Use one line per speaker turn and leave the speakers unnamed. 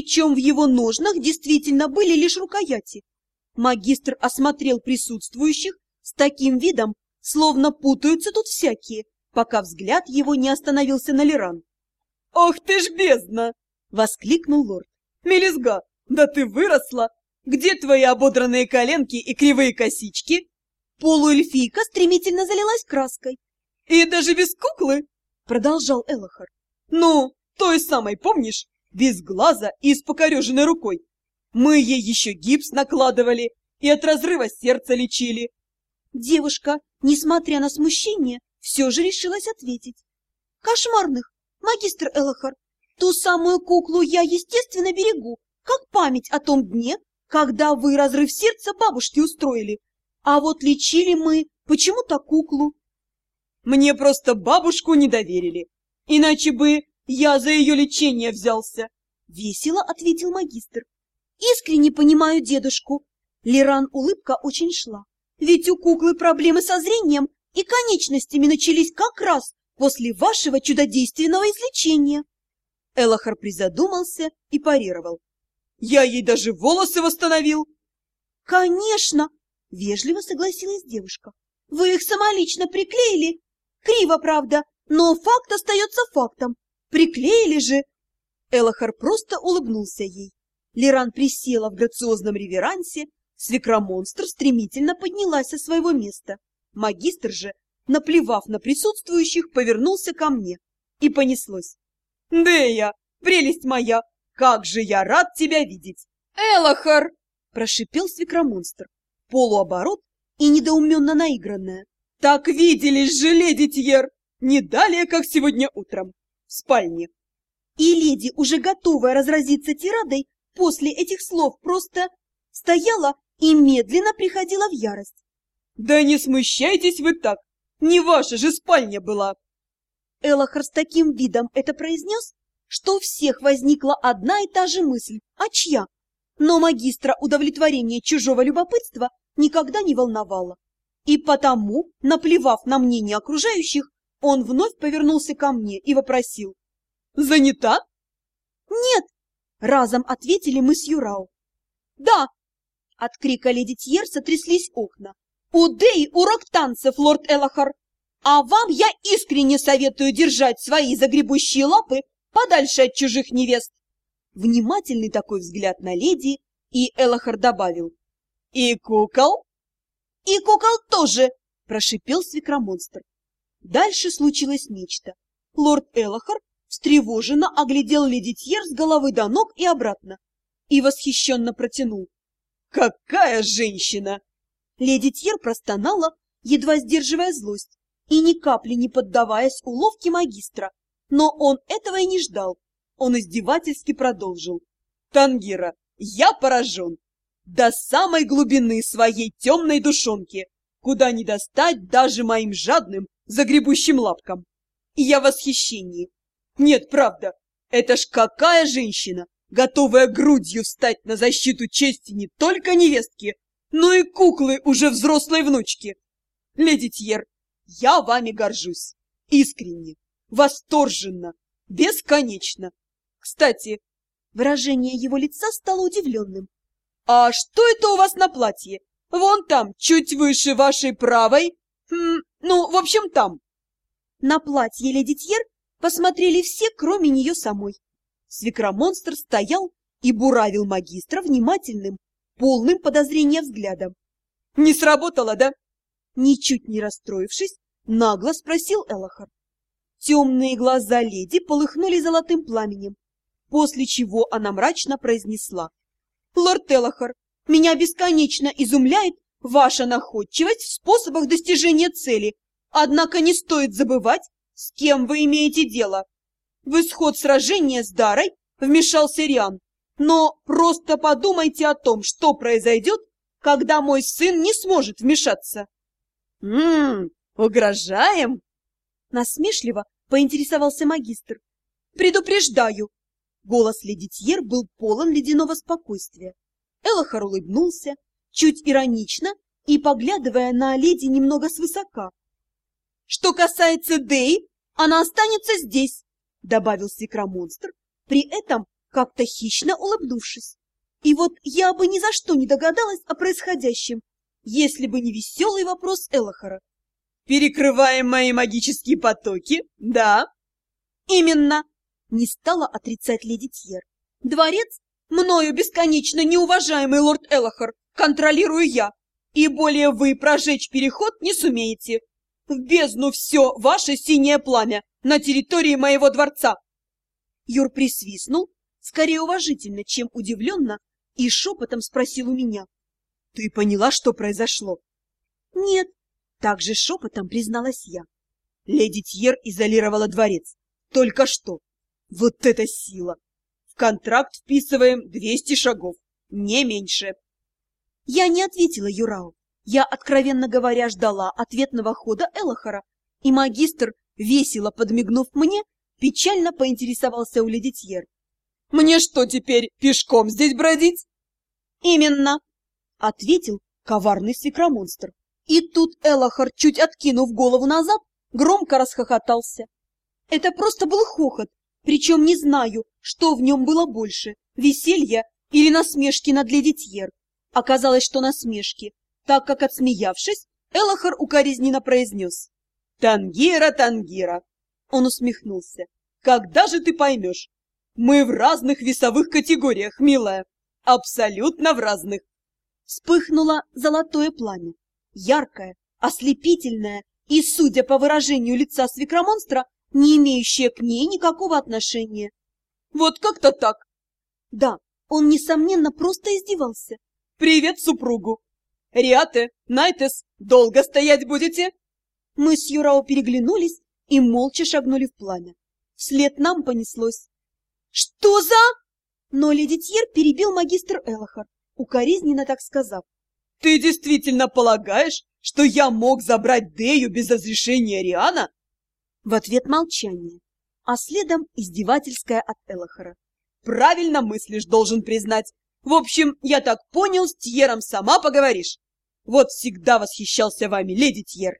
причем в его ножнах действительно были лишь рукояти. Магистр осмотрел присутствующих с таким видом, словно путаются тут всякие, пока взгляд его не остановился на Леран.
«Ох ты ж бездна!» — воскликнул лорд. «Мелизга, да ты выросла! Где твои ободранные коленки и кривые косички?»
Полуэльфийка стремительно залилась краской.
«И даже без куклы?» — продолжал Элохар. «Ну, той самой, помнишь? Без глаза и с покореженной рукой. Мы ей еще гипс накладывали и от разрыва сердца лечили».
Девушка, несмотря на смущение, все же решилась ответить. «Кошмарных, магистр Элохар, ту самую куклу я, естественно, берегу, как память о том дне, когда вы разрыв сердца бабушки устроили. А вот лечили мы почему-то куклу.
Мне просто бабушку не доверили, иначе бы я за ее лечение взялся.
Весело ответил магистр. Искренне понимаю дедушку. Леран улыбка очень шла. Ведь у куклы проблемы со зрением и конечностями начались как раз после вашего чудодейственного излечения. Элохар призадумался и парировал.
Я ей даже волосы восстановил.
Конечно, вежливо согласилась девушка. Вы их самолично приклеили? Криво, правда, но факт остается фактом. Приклеили же. Элохар просто улыбнулся ей. Лиран присела в грациозном реверансе, свекромонстр стремительно поднялась со своего места. Магистр же, наплевав на присутствующих, повернулся ко мне. И понеслось.
«Дея, прелесть моя, как же я рад тебя видеть!»
«Элохар!» – прошипел свекромонстр. Полуоборот и недоуменно наигранное.
«Так виделись же, леди Тьер! Не далее, как сегодня утром, спальне!»
И леди, уже готовая разразиться тирадой, после этих слов просто стояла и медленно приходила в ярость.
«Да не смущайтесь вы так! Не ваша же спальня была!»
Элохар с таким видом это произнес, что у всех возникла одна и та же мысль – а чья? Но магистра удовлетворение чужого любопытства никогда не волновало. И потому, наплевав на мнение окружающих, он вновь повернулся ко мне и вопросил.
«Занята?»
«Нет!» – разом ответили мы с Юрау. «Да!» – от крика леди Тьер сотряслись окна. «У Дэй урок танцев, лорд Элахар! А вам я искренне советую держать свои загребущие лапы подальше от чужих невест!» Внимательный такой взгляд на леди, и Элахар добавил.
«И кукол?»
«И кукол тоже!» – прошипел свекромонстр. Дальше случилось нечто. Лорд Элахар встревоженно оглядел леди Тьер с головы до ног и обратно и восхищенно протянул.
«Какая женщина!»
Леди Тьер простонала, едва сдерживая злость, и ни капли не поддаваясь уловке магистра. Но он этого и не ждал. Он издевательски продолжил.
«Тангира, я поражен! До самой глубины своей темной душонки, куда не достать даже моим жадным, загребущим лапкам. И я в восхищении. Нет, правда, это ж какая женщина, готовая грудью встать на защиту чести не только невестки, но и куклы уже взрослой внучки. Леди Тьер, я вами горжусь. Искренне, восторженно, бесконечно. Кстати,
выражение его лица стало удивленным.
А что это у вас на платье? Вон там, чуть выше вашей правой. Хм, ну, в общем, там.
На платье леди Тьер посмотрели все, кроме нее самой. Свекромонстр стоял и буравил магистра внимательным, полным подозрения взглядом.
«Не сработало, да?»
Ничуть не расстроившись, нагло спросил Элохар. Темные глаза леди полыхнули золотым пламенем, после чего она мрачно произнесла. «Лорд Элохар, меня бесконечно изумляет ваша находчивость в способах достижения цели, однако не стоит забывать, с кем вы имеете дело. В исход сражения с Дарой вмешался Риан, но просто подумайте о том, что произойдет, когда мой сын не сможет вмешаться».
«Ммм, угрожаем?»
Насмешливо поинтересовался магистр. «Предупреждаю!» Голос леди Тьер был полон ледяного спокойствия. Элохар улыбнулся, чуть иронично и поглядывая на леди немного свысока. «Что касается Дэй, она останется здесь!» добавил секромонстр, при этом как-то хищно улыбнувшись. И вот я бы ни за что не догадалась о происходящем, если бы не веселый вопрос Элохора.
«Перекрываем мои магические потоки, да?»
«Именно!» — не стала отрицать леди Тьер. «Дворец, мною бесконечно неуважаемый лорд Элохор, контролирую я, и более вы прожечь переход не сумеете. В бездну все ваше синее пламя на территории моего дворца!» Юр присвистнул, скорее уважительно, чем удивленно, и шепотом спросил у меня.
— Ты поняла, что произошло?
— Нет, так же шепотом призналась я.
Леди Тьер изолировала дворец. Только что. Вот это сила! В контракт вписываем двести шагов, не меньше.
Я не ответила Юрау. Я, откровенно говоря, ждала ответного хода Элохора, и магистр, весело подмигнув мне, печально поинтересовался у леди Тьер.
«Мне что теперь, пешком здесь бродить?»
«Именно!» — ответил коварный свекромонстр. И тут Элохар, чуть откинув голову назад, громко расхохотался. Это просто был хохот, причем не знаю, что в нем было больше — веселья или насмешки над леди Тьер. Оказалось, что насмешки, так как, отсмеявшись, Элохар укоризненно произнес.
«Тангира, Тангира!» Он усмехнулся. «Когда же ты поймешь? Мы в разных весовых категориях, милая. Абсолютно в разных.
Вспыхнуло золотое пламя, яркое, ослепительное и, судя по выражению лица свекромонстра, не имеющее к ней никакого отношения.
Вот как-то так.
Да, он, несомненно, просто издевался.
Привет супругу. Риате, Найтес, долго стоять будете?
Мы с Юрао переглянулись и молча шагнули в пламя. Вслед нам понеслось. Что за... Но леди Тьер перебил магистр Элохар, укоризненно так сказав.
«Ты действительно полагаешь, что я мог забрать Дею без разрешения Риана?»
В ответ молчание, а следом издевательское от Элохара.
«Правильно мыслишь, должен признать. В общем, я так понял, с Тьером сама поговоришь. Вот всегда восхищался вами, леди Тьер.